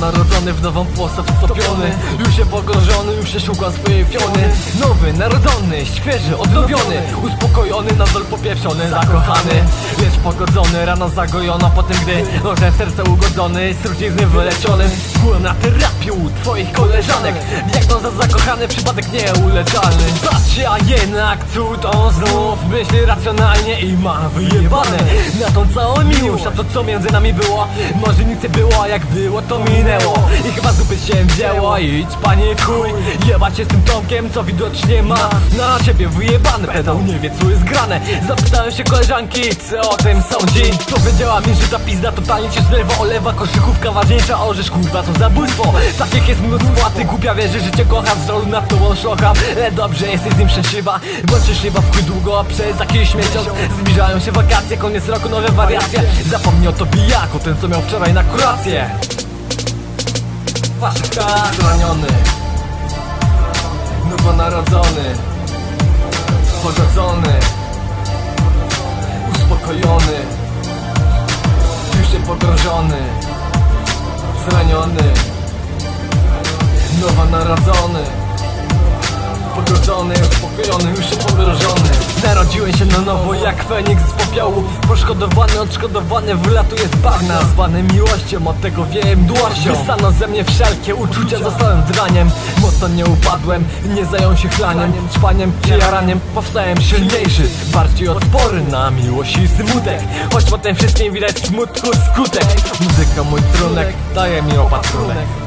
narodzony w nową postać wtopiony Już się pogrążony, już się szuka swojej fiony Nowy, narodzony, świeży, odnowiony Uspokojony, nadal popieprzony, zakochany pogodzony, rano zagojona Po tym gdy nożem w serce ugodzony Z trucizny wyleciony. Byłem na terapii u twoich koleżanek. Diagnoza zakochany, przypadek nieuleczalny. Patrzcie, a jednak cud on znów Myśli racjonalnie i ma wyjebane. Na tą całą miłość, a to co między nami było. Może nic nie było, a jak było to minęło. I chyba zupy się wzięło. Idź panie w chuj. Jebać się z tym Tomkiem, co widocznie ma Na ciebie wyjebane, pedał nie wie co jest grane Zapytałem się koleżanki, co o tym sądzi Powiedziała mi, że ta pizda totalnie cię zlewa Olewa koszykówka ważniejsza, orzesz kurwa to zabójstwo. Takich jest mnóstwo, a ty głupia wierzy, że cię kocha Z żalu nad tobą szlocham Ale dobrze, jesteś z nim szczęśliwa Bądź szczęśliwa w długo, przez jakiś miesiąc Zbliżają się wakacje, koniec roku, nowe wariacje. Zapomnij o to bijaku, ten co miał wczoraj na kurację. Wasz tak zraniony Nowonarodzony Pogodzony Uspokojony Już się pogrążony Zraniony. Nowonarodzony Pogodzony, uspokojony, już się pogrążony Narodziłem się na nowo jak Feniks z popiołu. Poszkodowany, odszkodowany, wylatuje z bagna. Zwany miłością, od tego wieje mdłością Wysano ze mnie wszelkie uczucia, zostałem draniem. Mocno nie upadłem, nie zajął się chlaniem. Szpaniem czy jaraniem, powstałem silniejszy. Bardziej odporny na miłość i smutek. Choć po tym wszystkim widać smutku skutek. Muzyka mój trunek, daje mi opatrunek